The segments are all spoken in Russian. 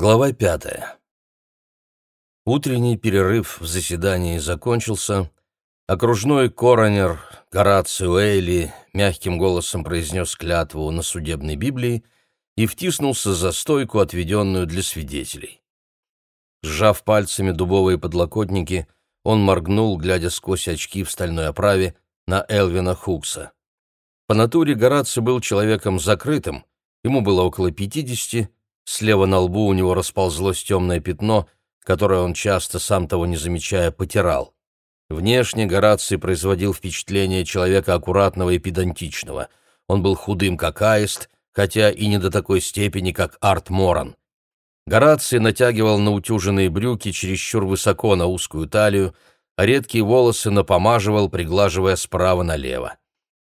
Глава пятая. Утренний перерыв в заседании закончился. Окружной коронер Горацио Эйли мягким голосом произнес клятву на судебной Библии и втиснулся за стойку, отведенную для свидетелей. Сжав пальцами дубовые подлокотники, он моргнул, глядя сквозь очки в стальной оправе, на Элвина Хукса. По натуре Гораций был человеком закрытым, ему было около пятидесяти, Слева на лбу у него расползлось темное пятно, которое он часто, сам того не замечая, потирал. Внешне Гораций производил впечатление человека аккуратного и педантичного. Он был худым, как аист, хотя и не до такой степени, как Арт Моран. Гораций натягивал наутюженные брюки чересчур высоко на узкую талию, а редкие волосы напомаживал, приглаживая справа налево.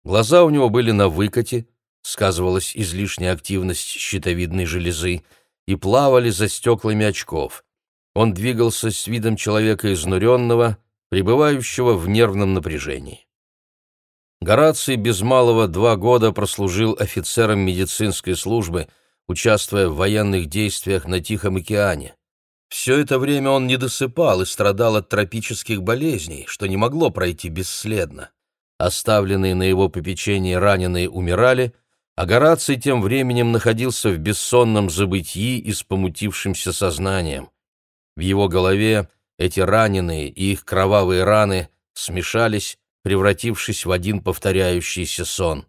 Глаза у него были на выкате, сказывалась излишняя активность щитовидной железы, и плавали за стеклами очков. Он двигался с видом человека изнуренного, пребывающего в нервном напряжении. Гораций без малого два года прослужил офицером медицинской службы, участвуя в военных действиях на Тихом океане. Все это время он не досыпал и страдал от тропических болезней, что не могло пройти бесследно. Оставленные на его попечении раненые умирали — а Гораций тем временем находился в бессонном забытии и с помутившимся сознанием. В его голове эти раненые и их кровавые раны смешались, превратившись в один повторяющийся сон.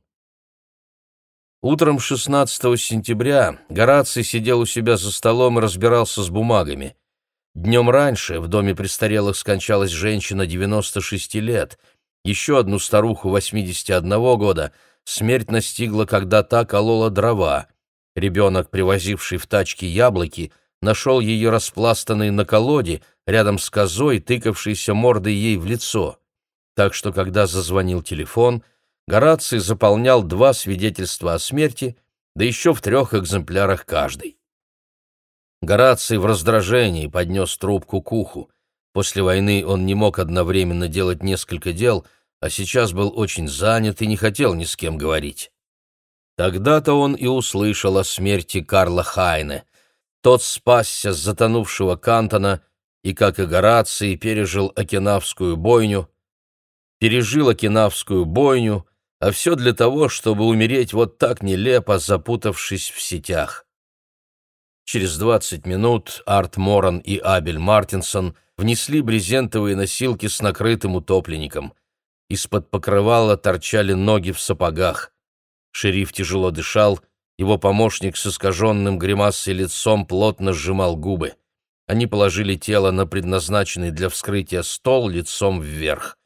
Утром 16 сентября Гораций сидел у себя за столом и разбирался с бумагами. Днем раньше в доме престарелых скончалась женщина 96 лет, еще одну старуху 81 года — смерть настигла, когда та колола дрова. Ребенок, привозивший в тачке яблоки, нашел ее распластанной на колоде, рядом с козой, тыкавшейся мордой ей в лицо. Так что, когда зазвонил телефон, Гораций заполнял два свидетельства о смерти, да еще в трех экземплярах каждый. Гораций в раздражении поднес трубку к уху. После войны он не мог одновременно делать несколько дел — а сейчас был очень занят и не хотел ни с кем говорить. Тогда-то он и услышал о смерти Карла Хайне. Тот спасся с затонувшего Кантона и, как и Гораций, пережил Окинавскую бойню, пережил Окинавскую бойню, а все для того, чтобы умереть вот так нелепо, запутавшись в сетях. Через двадцать минут Арт Моран и Абель Мартинсон внесли брезентовые носилки с накрытым утопленником. Из-под покрывала торчали ноги в сапогах. Шериф тяжело дышал, его помощник с искаженным гримасой лицом плотно сжимал губы. Они положили тело на предназначенный для вскрытия стол лицом вверх.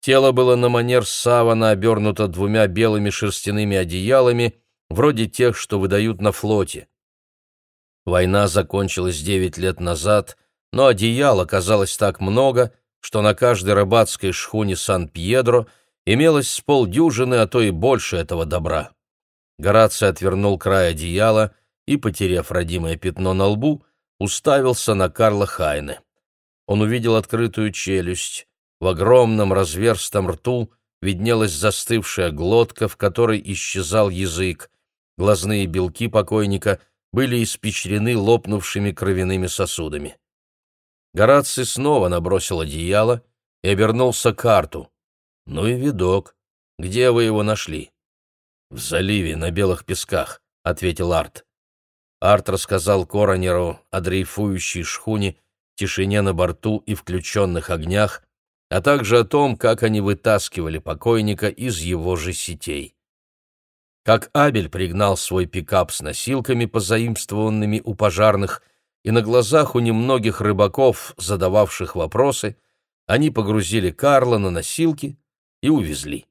Тело было на манер савана обернуто двумя белыми шерстяными одеялами, вроде тех, что выдают на флоте. Война закончилась девять лет назад, но одеял оказалось так много, что на каждой рыбацкой шхуне Сан-Пьедро имелось с полдюжины, а то и больше этого добра. Гораций отвернул край одеяла и, потеряв родимое пятно на лбу, уставился на Карла Хайне. Он увидел открытую челюсть. В огромном разверстом рту виднелась застывшая глотка, в которой исчезал язык. Глазные белки покойника были испечрены лопнувшими кровяными сосудами. Гораций снова набросил одеяло и обернулся к карту. «Ну и видок. Где вы его нашли?» «В заливе, на белых песках», — ответил Арт. Арт рассказал Коронеру о дрейфующей шхуне, тишине на борту и включенных огнях, а также о том, как они вытаскивали покойника из его же сетей. Как Абель пригнал свой пикап с носилками, позаимствованными у пожарных, и на глазах у немногих рыбаков, задававших вопросы, они погрузили Карла на носилки и увезли.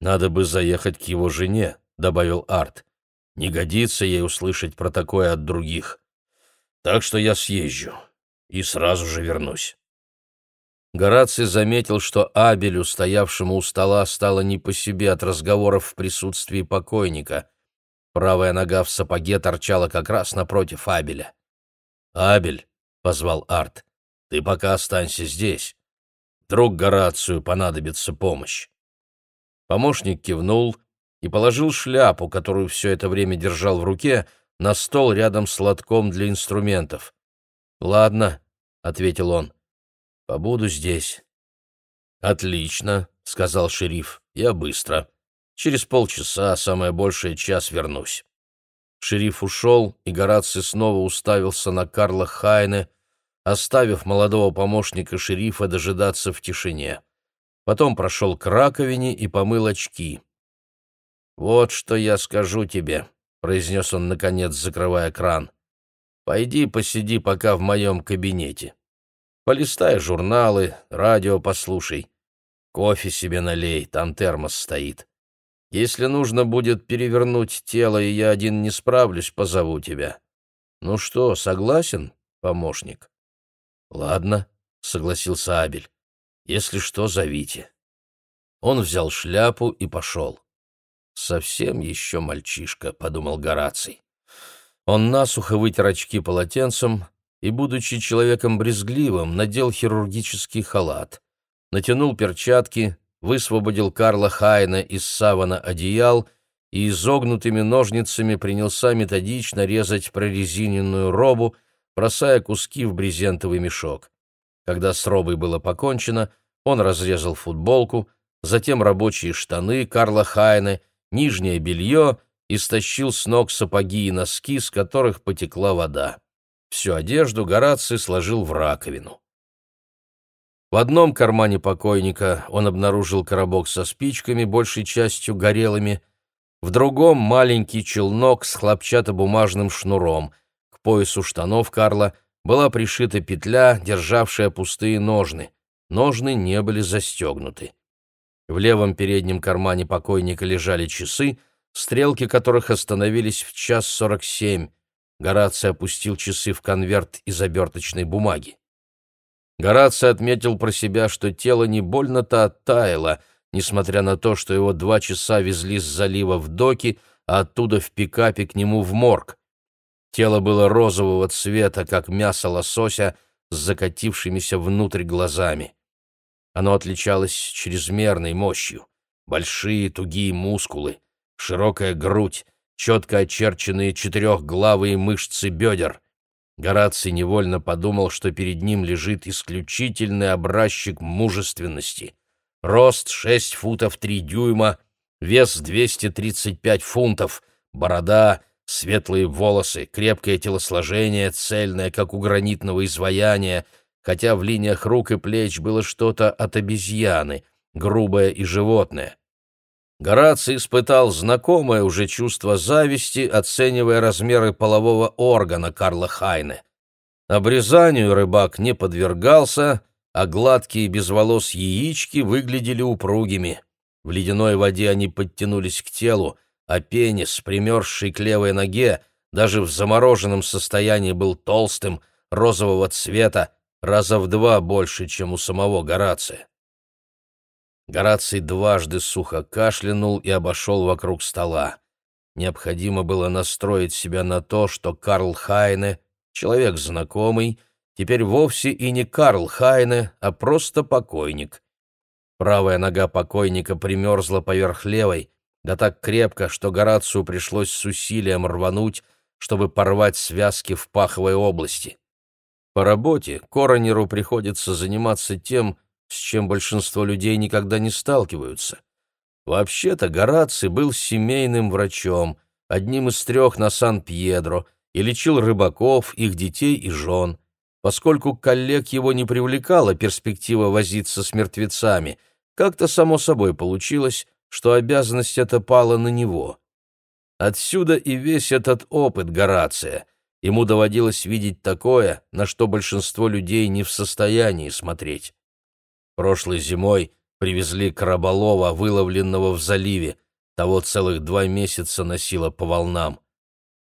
«Надо бы заехать к его жене», — добавил Арт. «Не годится ей услышать про такое от других. Так что я съезжу и сразу же вернусь». Гораций заметил, что Абелю, стоявшему у стола, стало не по себе от разговоров в присутствии покойника. Правая нога в сапоге торчала как раз напротив Абеля. «Абель», — позвал Арт, — «ты пока останься здесь. Вдруг Горацию понадобится помощь». Помощник кивнул и положил шляпу, которую все это время держал в руке, на стол рядом с лотком для инструментов. «Ладно», — ответил он, — «побуду здесь». «Отлично», — сказал шериф, — «я быстро. Через полчаса, самое большее час, вернусь». Шериф ушел, и Гораций снова уставился на Карла Хайне, оставив молодого помощника шерифа дожидаться в тишине. Потом прошел к раковине и помыл очки. «Вот что я скажу тебе», — произнес он, наконец, закрывая кран. «Пойди посиди пока в моем кабинете. Полистай журналы, радио послушай. Кофе себе налей, там термос стоит. Если нужно будет перевернуть тело, и я один не справлюсь, позову тебя. Ну что, согласен, помощник?» «Ладно», — согласился Абель. «Если что, зовите». Он взял шляпу и пошел. «Совсем еще мальчишка», — подумал Гораций. Он насухо вытер очки полотенцем и, будучи человеком брезгливым, надел хирургический халат, натянул перчатки, высвободил Карла Хайна из савана одеял и изогнутыми ножницами принялся методично резать прорезиненную робу, бросая куски в брезентовый мешок. Когда с робой было покончено, он разрезал футболку, затем рабочие штаны Карла Хайна — нижнее белье и стащил с ног сапоги и носки, с которых потекла вода. Всю одежду Гораций сложил в раковину. В одном кармане покойника он обнаружил коробок со спичками, большей частью горелыми, в другом — маленький челнок с хлопчатобумажным шнуром. К поясу штанов Карла была пришита петля, державшая пустые ножны. Ножны не были застегнуты. В левом переднем кармане покойника лежали часы, стрелки которых остановились в час сорок семь. Гораций опустил часы в конверт из оберточной бумаги. Гораций отметил про себя, что тело не больно-то оттаяло, несмотря на то, что его два часа везли с залива в доки, а оттуда в пикапе к нему в морг. Тело было розового цвета, как мясо лосося, с закатившимися внутрь глазами. Оно отличалось чрезмерной мощью. Большие тугие мускулы, широкая грудь, четко очерченные четырехглавые мышцы бедер. Гораций невольно подумал, что перед ним лежит исключительный образчик мужественности. Рост шесть футов три дюйма, вес двести тридцать пять фунтов, борода, светлые волосы, крепкое телосложение, цельное, как у гранитного изваяния, хотя в линиях рук и плеч было что-то от обезьяны, грубое и животное. Гораций испытал знакомое уже чувство зависти, оценивая размеры полового органа Карла Хайне. Обрезанию рыбак не подвергался, а гладкие без волос яички выглядели упругими. В ледяной воде они подтянулись к телу, а пенис, примерзший к левой ноге, даже в замороженном состоянии был толстым, розового цвета, раза в два больше, чем у самого Горация. Гораций дважды сухо кашлянул и обошел вокруг стола. Необходимо было настроить себя на то, что Карл Хайне, человек знакомый, теперь вовсе и не Карл Хайне, а просто покойник. Правая нога покойника примерзла поверх левой, да так крепко, что Горацию пришлось с усилием рвануть, чтобы порвать связки в паховой области. По работе коронеру приходится заниматься тем, с чем большинство людей никогда не сталкиваются. Вообще-то Гораций был семейным врачом, одним из трех на Сан-Пьедро, и лечил рыбаков, их детей и жен. Поскольку коллег его не привлекала перспектива возиться с мертвецами, как-то само собой получилось, что обязанность эта пала на него. Отсюда и весь этот опыт Горация — Ему доводилось видеть такое, на что большинство людей не в состоянии смотреть. Прошлой зимой привезли краболова, выловленного в заливе, того целых два месяца носило по волнам.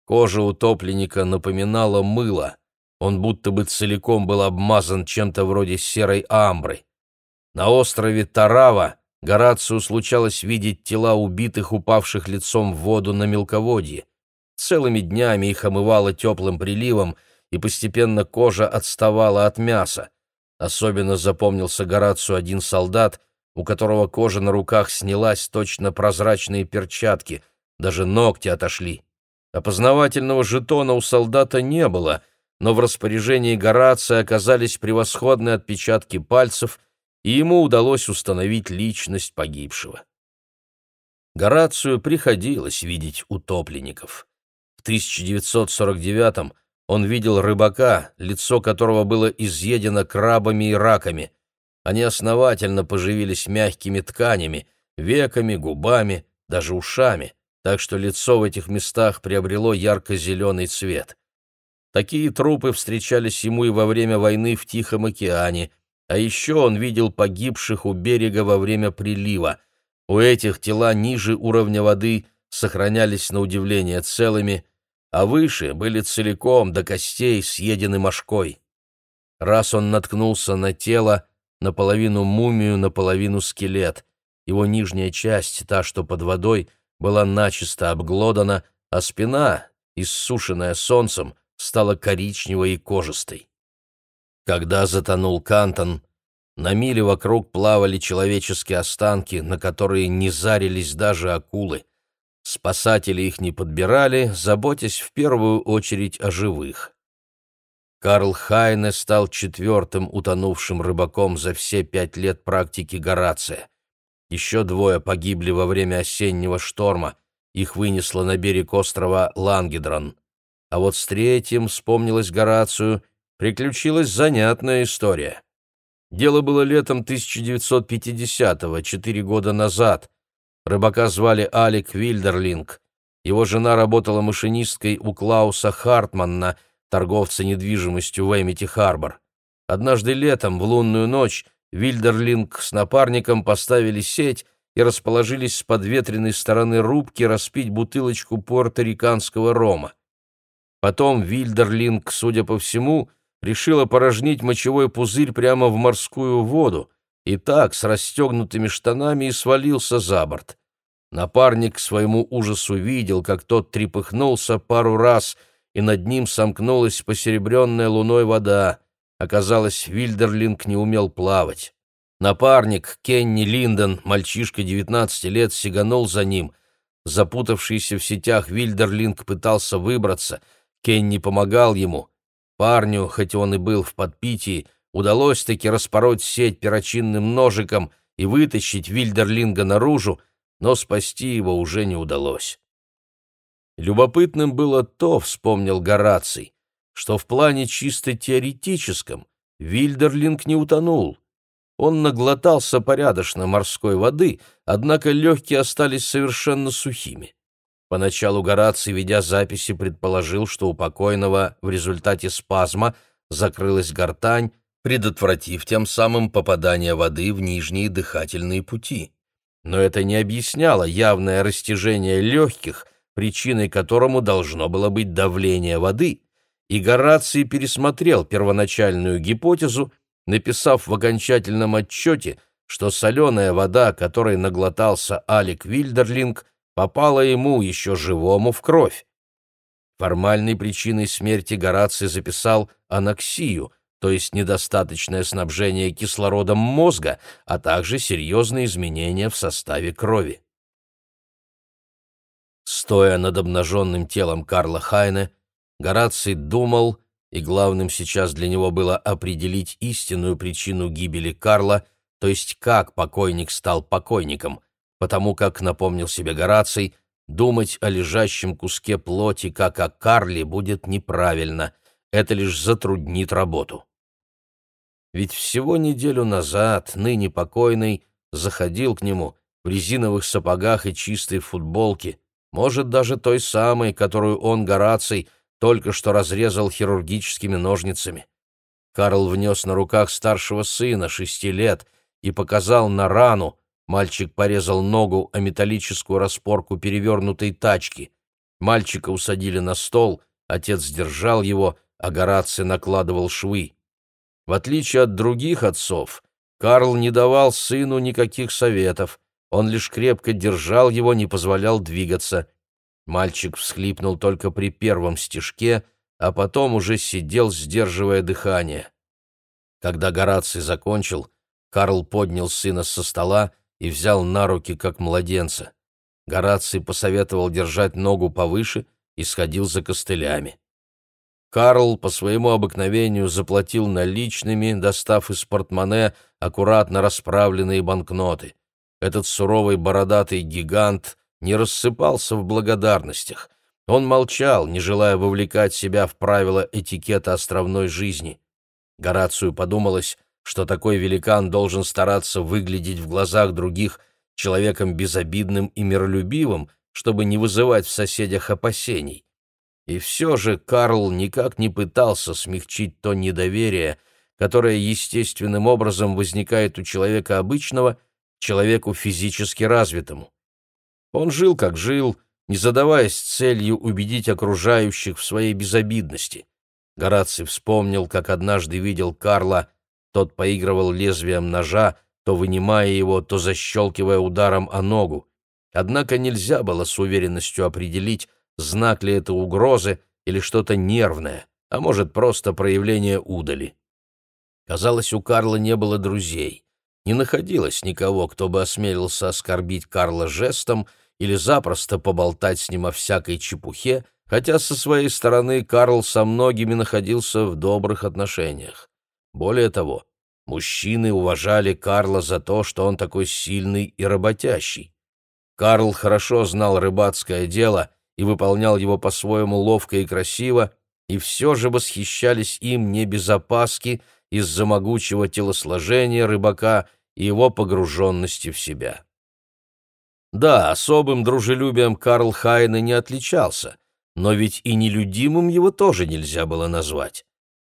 Кожа утопленника напоминала мыло, он будто бы целиком был обмазан чем-то вроде серой амбры. На острове Тарава Горацию случалось видеть тела убитых, упавших лицом в воду на мелководье. Целыми днями их омывало теплым приливом, и постепенно кожа отставала от мяса. Особенно запомнился Горацию один солдат, у которого кожа на руках снялась точно прозрачные перчатки, даже ногти отошли. Опознавательного жетона у солдата не было, но в распоряжении Горация оказались превосходные отпечатки пальцев, и ему удалось установить личность погибшего. Горацию приходилось видеть утопленников. В 1949-м он видел рыбака, лицо которого было изъедено крабами и раками. Они основательно поживились мягкими тканями, веками, губами, даже ушами, так что лицо в этих местах приобрело ярко-зеленый цвет. Такие трупы встречались ему и во время войны в Тихом океане, а еще он видел погибших у берега во время прилива. У этих тела ниже уровня воды сохранялись на удивление целыми, а выше были целиком до костей съедены мошкой. Раз он наткнулся на тело, наполовину мумию, наполовину скелет. Его нижняя часть, та, что под водой, была начисто обглодана, а спина, иссушенная солнцем, стала коричневой и кожистой. Когда затонул Кантон, на миле вокруг плавали человеческие останки, на которые не зарились даже акулы. Спасатели их не подбирали, заботясь в первую очередь о живых. Карл Хайне стал четвертым утонувшим рыбаком за все пять лет практики Горация. Еще двое погибли во время осеннего шторма, их вынесло на берег острова Лангедрон. А вот с третьим, вспомнилось Горацию, приключилась занятная история. Дело было летом 1950-го, четыре года назад. Рыбака звали Алик Вильдерлинг. Его жена работала машинисткой у Клауса Хартманна — торговца недвижимостью в Эмити-Харбор. Однажды летом, в лунную ночь, Вильдерлинг с напарником поставили сеть и расположились с подветренной стороны рубки распить бутылочку пуэрториканского рома. Потом Вильдерлинг, судя по всему, решил опорожнить мочевой пузырь прямо в морскую воду, и так, с расстегнутыми штанами, и свалился за борт. Напарник к своему ужасу видел, как тот трепыхнулся пару раз — и над ним сомкнулась посеребренная луной вода. Оказалось, Вильдерлинг не умел плавать. Напарник Кенни Линдон, мальчишка 19 лет, сиганул за ним. Запутавшийся в сетях Вильдерлинг пытался выбраться. Кенни помогал ему. Парню, хоть он и был в подпитии, удалось таки распороть сеть перочинным ножиком и вытащить Вильдерлинга наружу, но спасти его уже не удалось. Любопытным было то, вспомнил Гораций, что в плане чисто теоретическом Вильдерлинг не утонул. Он наглотался порядочно морской воды, однако легкие остались совершенно сухими. Поначалу Гораций, ведя записи, предположил, что у покойного в результате спазма закрылась гортань, предотвратив тем самым попадание воды в нижние дыхательные пути. Но это не объясняло явное растяжение легких, причиной которому должно было быть давление воды, и Гораций пересмотрел первоначальную гипотезу, написав в окончательном отчете, что соленая вода, которой наглотался Алик Вильдерлинг, попала ему, еще живому, в кровь. Формальной причиной смерти Гораций записал аноксию, то есть недостаточное снабжение кислородом мозга, а также серьезные изменения в составе крови. Стоя над обнаженным телом Карла Хайне, Гораций думал, и главным сейчас для него было определить истинную причину гибели Карла, то есть как покойник стал покойником, потому как, напомнил себе Гораций, думать о лежащем куске плоти, как о Карле, будет неправильно, это лишь затруднит работу. Ведь всего неделю назад ныне покойный заходил к нему в резиновых сапогах и чистой футболке, может, даже той самой, которую он, Гораций, только что разрезал хирургическими ножницами. Карл внес на руках старшего сына, шести лет, и показал на рану. Мальчик порезал ногу о металлическую распорку перевернутой тачки. Мальчика усадили на стол, отец держал его, а Гораций накладывал швы. В отличие от других отцов, Карл не давал сыну никаких советов, он лишь крепко держал его, не позволял двигаться. Мальчик всхлипнул только при первом стежке, а потом уже сидел, сдерживая дыхание. Когда Гораций закончил, Карл поднял сына со стола и взял на руки, как младенца. Гораций посоветовал держать ногу повыше и сходил за костылями. Карл по своему обыкновению заплатил наличными, достав из портмоне аккуратно расправленные банкноты. Этот суровый бородатый гигант не рассыпался в благодарностях. Он молчал, не желая вовлекать себя в правила этикета островной жизни. Горацию подумалось, что такой великан должен стараться выглядеть в глазах других человеком безобидным и миролюбивым, чтобы не вызывать в соседях опасений. И все же Карл никак не пытался смягчить то недоверие, которое естественным образом возникает у человека обычного, человеку физически развитому. Он жил, как жил, не задаваясь целью убедить окружающих в своей безобидности. Гораций вспомнил, как однажды видел Карла, тот поигрывал лезвием ножа, то вынимая его, то защелкивая ударом о ногу. Однако нельзя было с уверенностью определить, знак ли это угрозы или что-то нервное, а может, просто проявление удали. Казалось, у Карла не было друзей. Не находилось никого, кто бы осмелился оскорбить Карла жестом или запросто поболтать с ним о всякой чепухе, хотя со своей стороны Карл со многими находился в добрых отношениях. Более того, мужчины уважали Карла за то, что он такой сильный и работящий. Карл хорошо знал рыбацкое дело и выполнял его по-своему ловко и красиво, и все же восхищались им не без опаски из-за могучего телосложения рыбака и его погруженности в себя. Да, особым дружелюбием Карл Хайне не отличался, но ведь и нелюдимым его тоже нельзя было назвать.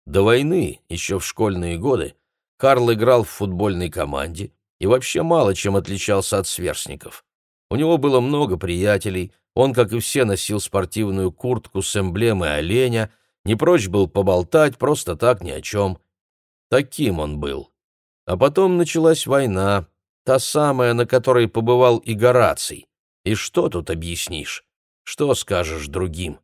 До войны, еще в школьные годы, Карл играл в футбольной команде и вообще мало чем отличался от сверстников. У него было много приятелей, он, как и все, носил спортивную куртку с эмблемой оленя, не прочь был поболтать просто так ни о чем. Таким он был. А потом началась война, та самая, на которой побывал и Гораций. И что тут объяснишь? Что скажешь другим?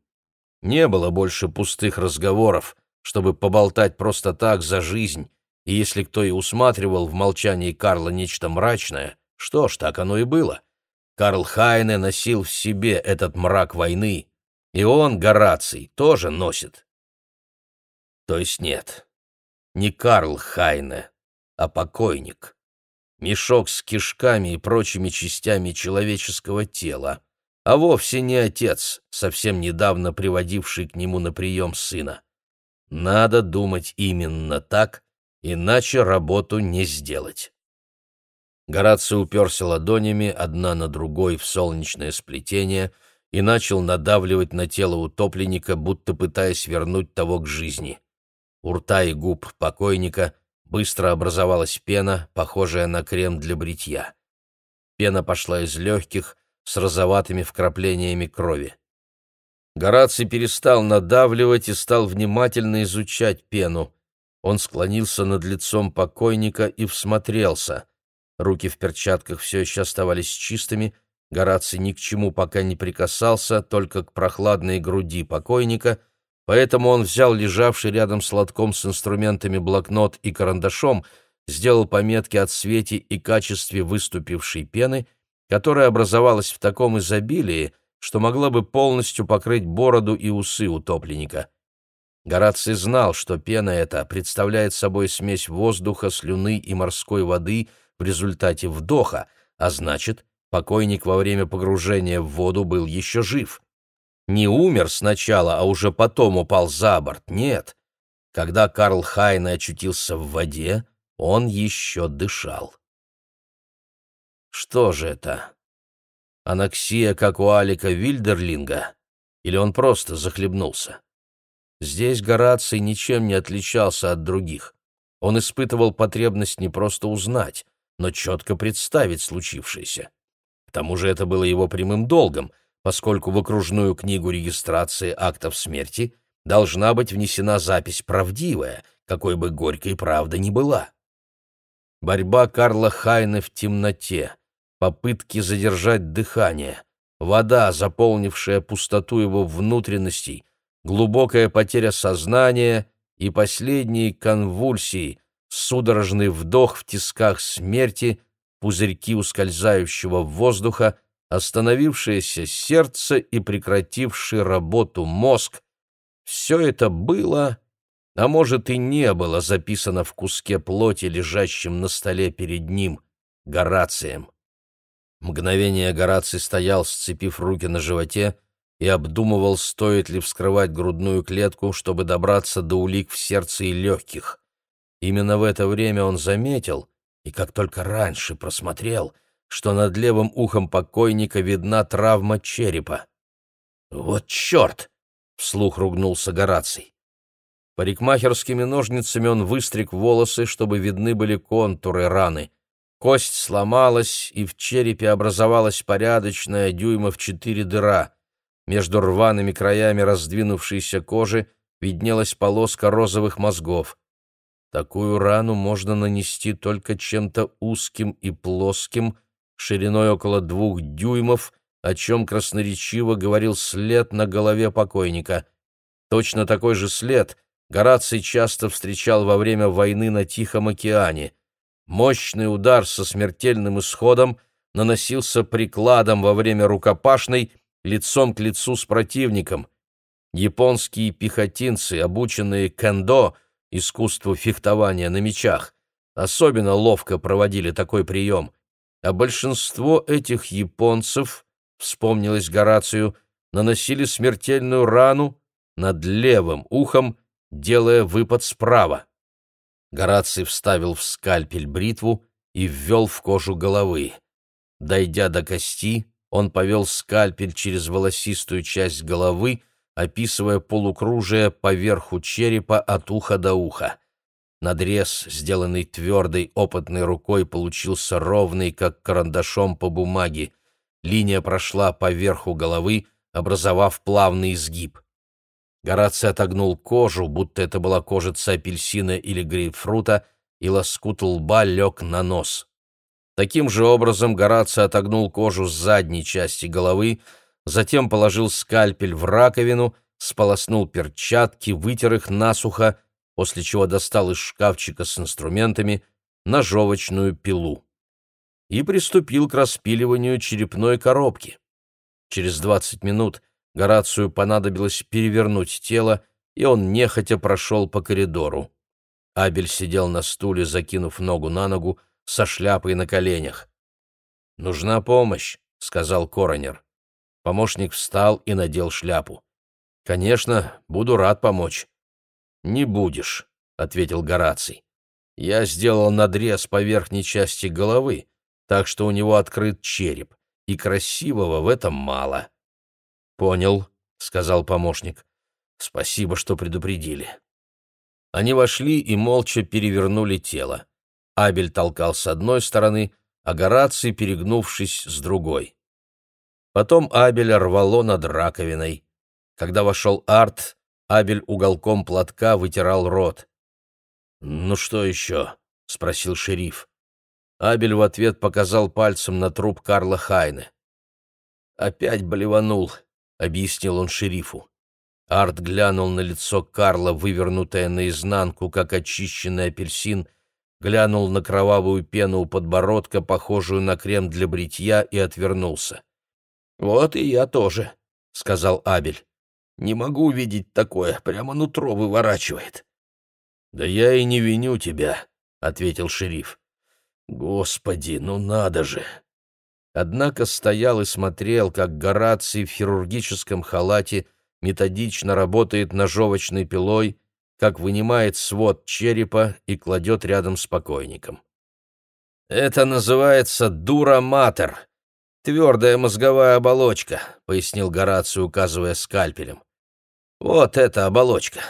Не было больше пустых разговоров, чтобы поболтать просто так за жизнь, и если кто и усматривал в молчании Карла нечто мрачное, что ж, так оно и было. Карл Хайне носил в себе этот мрак войны, и он, Гораций, тоже носит. То есть нет, не Карл Хайне, а покойник. Мешок с кишками и прочими частями человеческого тела, а вовсе не отец, совсем недавно приводивший к нему на прием сына. Надо думать именно так, иначе работу не сделать. Гораций уперся ладонями одна на другой в солнечное сплетение и начал надавливать на тело утопленника, будто пытаясь вернуть того к жизни. У рта и губ покойника быстро образовалась пена, похожая на крем для бритья. Пена пошла из легких с розоватыми вкраплениями крови. Гораций перестал надавливать и стал внимательно изучать пену. Он склонился над лицом покойника и всмотрелся — Руки в перчатках все еще оставались чистыми, Гораций ни к чему пока не прикасался, только к прохладной груди покойника, поэтому он взял лежавший рядом с лотком с инструментами блокнот и карандашом, сделал пометки о цвете и качестве выступившей пены, которая образовалась в таком изобилии, что могла бы полностью покрыть бороду и усы утопленника. Гораций знал, что пена эта представляет собой смесь воздуха, слюны и морской воды — в результате вдоха, а значит, покойник во время погружения в воду был еще жив. Не умер сначала, а уже потом упал за борт, нет. Когда Карл Хайне очутился в воде, он еще дышал. Что же это? Анаксия, как у Алика Вильдерлинга? Или он просто захлебнулся? Здесь Гораций ничем не отличался от других. Он испытывал потребность не просто узнать, но четко представить случившееся. К тому же это было его прямым долгом, поскольку в окружную книгу регистрации актов смерти должна быть внесена запись правдивая, какой бы горькой правда ни была. Борьба Карла Хайна в темноте, попытки задержать дыхание, вода, заполнившая пустоту его внутренностей, глубокая потеря сознания и последние конвульсии — судорожный вдох в тисках смерти, пузырьки ускользающего воздуха, остановившееся сердце и прекративший работу мозг — все это было, а может и не было записано в куске плоти, лежащем на столе перед ним, Горацием. Мгновение Гораций стоял, сцепив руки на животе, и обдумывал, стоит ли вскрывать грудную клетку, чтобы добраться до улик в сердце и легких. Именно в это время он заметил, и как только раньше просмотрел, что над левым ухом покойника видна травма черепа. «Вот черт!» — вслух ругнулся Гораций. Парикмахерскими ножницами он выстриг волосы, чтобы видны были контуры раны. Кость сломалась, и в черепе образовалась порядочная дюйма в четыре дыра. Между рваными краями раздвинувшейся кожи виднелась полоска розовых мозгов. Такую рану можно нанести только чем-то узким и плоским, шириной около двух дюймов, о чем красноречиво говорил след на голове покойника. Точно такой же след Гораций часто встречал во время войны на Тихом океане. Мощный удар со смертельным исходом наносился прикладом во время рукопашной лицом к лицу с противником. Японские пехотинцы, обученные кендо, искусству фехтования на мечах, особенно ловко проводили такой прием, а большинство этих японцев, вспомнилось Горацию, наносили смертельную рану над левым ухом, делая выпад справа. Гораций вставил в скальпель бритву и ввел в кожу головы. Дойдя до кости, он повел скальпель через волосистую часть головы, описывая полукружие по верху черепа от уха до уха. Надрез, сделанный твердой, опытной рукой, получился ровный, как карандашом по бумаге. Линия прошла по верху головы, образовав плавный изгиб. Гораций отогнул кожу, будто это была кожица апельсина или грейпфрута, и лоскут лба лег на нос. Таким же образом Гораций отогнул кожу с задней части головы, затем положил скальпель в раковину, сполоснул перчатки, вытер их насухо, после чего достал из шкафчика с инструментами ножовочную пилу и приступил к распиливанию черепной коробки. Через двадцать минут Горацию понадобилось перевернуть тело, и он нехотя прошел по коридору. Абель сидел на стуле, закинув ногу на ногу, со шляпой на коленях. «Нужна помощь», — сказал коронер. Помощник встал и надел шляпу. «Конечно, буду рад помочь». «Не будешь», — ответил Гораций. «Я сделал надрез по верхней части головы, так что у него открыт череп, и красивого в этом мало». «Понял», — сказал помощник. «Спасибо, что предупредили». Они вошли и молча перевернули тело. Абель толкал с одной стороны, а Гораций, перегнувшись, с другой. Потом Абеля рвало над раковиной. Когда вошел Арт, Абель уголком платка вытирал рот. «Ну что еще?» — спросил шериф. Абель в ответ показал пальцем на труп Карла Хайне. «Опять блеванул», — объяснил он шерифу. Арт глянул на лицо Карла, вывернутое наизнанку, как очищенный апельсин, глянул на кровавую пену у подбородка, похожую на крем для бритья, и отвернулся. «Вот и я тоже», — сказал Абель. «Не могу видеть такое, прямо нутро выворачивает». «Да я и не виню тебя», — ответил шериф. «Господи, ну надо же!» Однако стоял и смотрел, как Гораций в хирургическом халате методично работает ножовочной пилой, как вынимает свод черепа и кладет рядом с покойником. «Это называется дура-матер, твердая мозговая оболочка», — пояснил Гораций, указывая скальпелем. «Вот эта оболочка,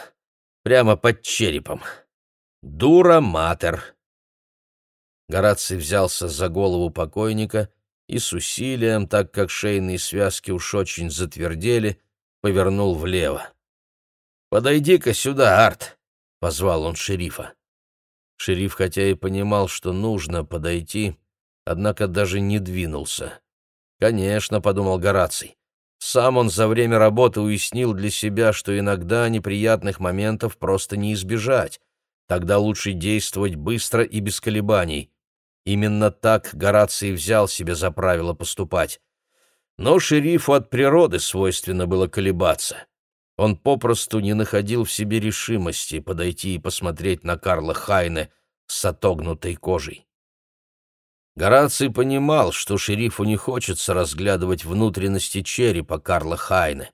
прямо под черепом. Дура-матер». Гораций взялся за голову покойника и с усилием, так как шейные связки уж очень затвердели, повернул влево. «Подойди-ка сюда, Арт!» — позвал он шерифа. Шериф, хотя и понимал, что нужно подойти, однако даже не двинулся. «Конечно», — подумал Гораций, — «сам он за время работы уяснил для себя, что иногда неприятных моментов просто не избежать. Тогда лучше действовать быстро и без колебаний. Именно так Гораций взял себе за правило поступать. Но шерифу от природы свойственно было колебаться. Он попросту не находил в себе решимости подойти и посмотреть на Карла Хайне с отогнутой кожей. Гораций понимал, что шерифу не хочется разглядывать внутренности черепа Карла Хайне.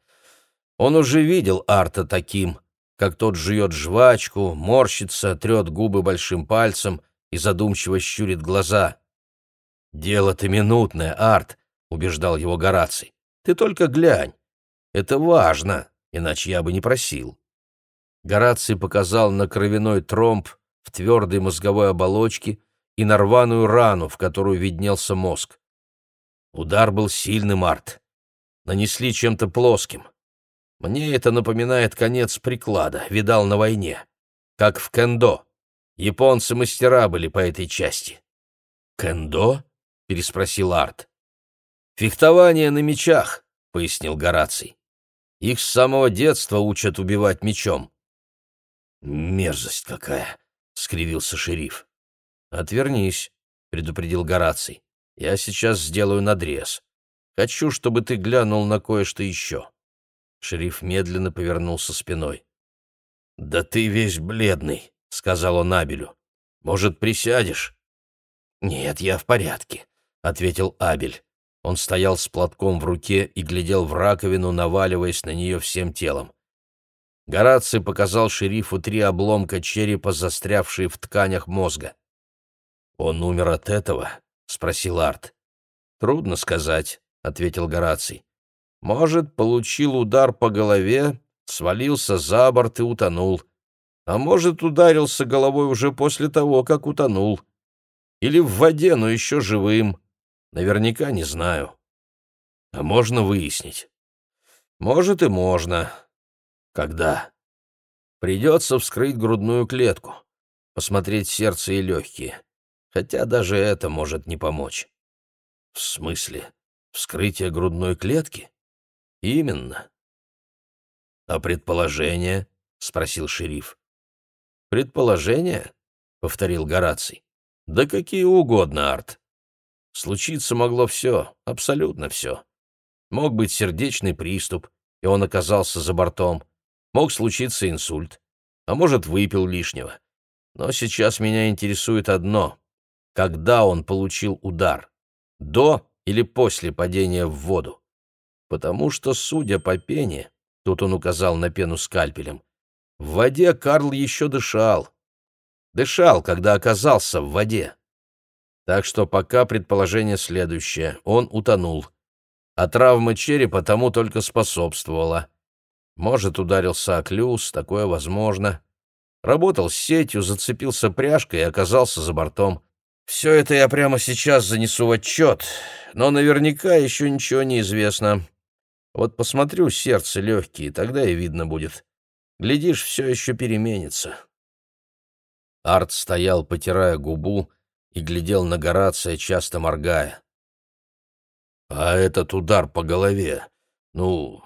Он уже видел Арта таким, как тот жует жвачку, морщится, трет губы большим пальцем и задумчиво щурит глаза. «Дело-то минутное, Арт», — убеждал его Гораций. «Ты только глянь. Это важно, иначе я бы не просил». Гораций показал на кровяной тромб в твердой мозговой оболочке и на рваную рану, в которую виднелся мозг. Удар был сильным, Арт. Нанесли чем-то плоским. Мне это напоминает конец приклада, видал на войне. Как в кендо. Японцы мастера были по этой части. «Кендо?» — переспросил Арт. «Фехтование на мечах», — пояснил Гораций. «Их с самого детства учат убивать мечом». «Мерзость какая!» — скривился шериф. «Отвернись», — предупредил Гораций. «Я сейчас сделаю надрез. Хочу, чтобы ты глянул на кое-что еще». Шериф медленно повернулся спиной. «Да ты весь бледный», — сказал он Абелю. «Может, присядешь?» «Нет, я в порядке», — ответил Абель. Он стоял с платком в руке и глядел в раковину, наваливаясь на нее всем телом. Гораций показал шерифу три обломка черепа, застрявшие в тканях мозга. «Он умер от этого?» — спросил Арт. «Трудно сказать», — ответил Гораций. «Может, получил удар по голове, свалился за борт и утонул. А может, ударился головой уже после того, как утонул. Или в воде, но еще живым. Наверняка не знаю. А можно выяснить?» «Может, и можно. Когда?» «Придется вскрыть грудную клетку, посмотреть сердце и легкие хотя даже это может не помочь. В смысле, вскрытие грудной клетки? Именно. А предположение? спросил шериф. Предположение? повторил Гораций. Да какие угодно, Арт. Случиться могло все, абсолютно все. Мог быть сердечный приступ, и он оказался за бортом. Мог случиться инсульт, а может, выпил лишнего. Но сейчас меня интересует одно когда он получил удар, до или после падения в воду. Потому что, судя по пене, тут он указал на пену скальпелем, в воде Карл еще дышал. Дышал, когда оказался в воде. Так что пока предположение следующее — он утонул. А травма черепа тому только способствовала. Может, ударился о клюз, такое возможно. Работал с сетью, зацепился пряжкой и оказался за бортом. Все это я прямо сейчас занесу в отчет, но наверняка еще ничего не известно. Вот посмотрю сердце легкие, тогда и видно будет. Глядишь, все еще переменится. Арт стоял, потирая губу, и глядел на Горация, часто моргая. «А этот удар по голове, ну,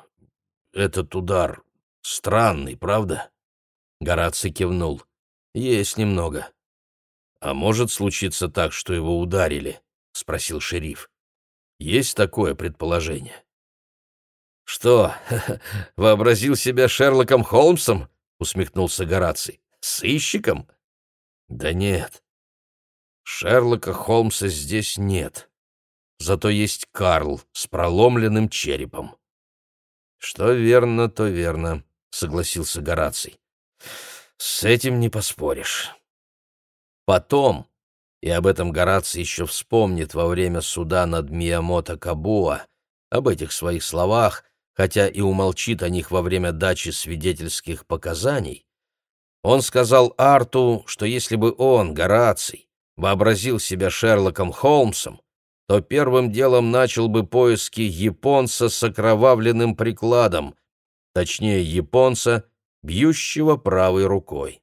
этот удар странный, правда?» Гораций кивнул. «Есть немного». «А может случиться так, что его ударили?» — спросил шериф. «Есть такое предположение?» «Что, вообразил себя Шерлоком Холмсом?» — усмехнулся Гораций. «Сыщиком?» «Да нет. Шерлока Холмса здесь нет. Зато есть Карл с проломленным черепом». «Что верно, то верно», — согласился Гораций. «С этим не поспоришь». Потом, и об этом Гораций еще вспомнит во время суда над Миямото Кабуа, об этих своих словах, хотя и умолчит о них во время дачи свидетельских показаний, он сказал Арту, что если бы он, Гораций, вообразил себя Шерлоком Холмсом, то первым делом начал бы поиски японца с окровавленным прикладом, точнее, японца, бьющего правой рукой.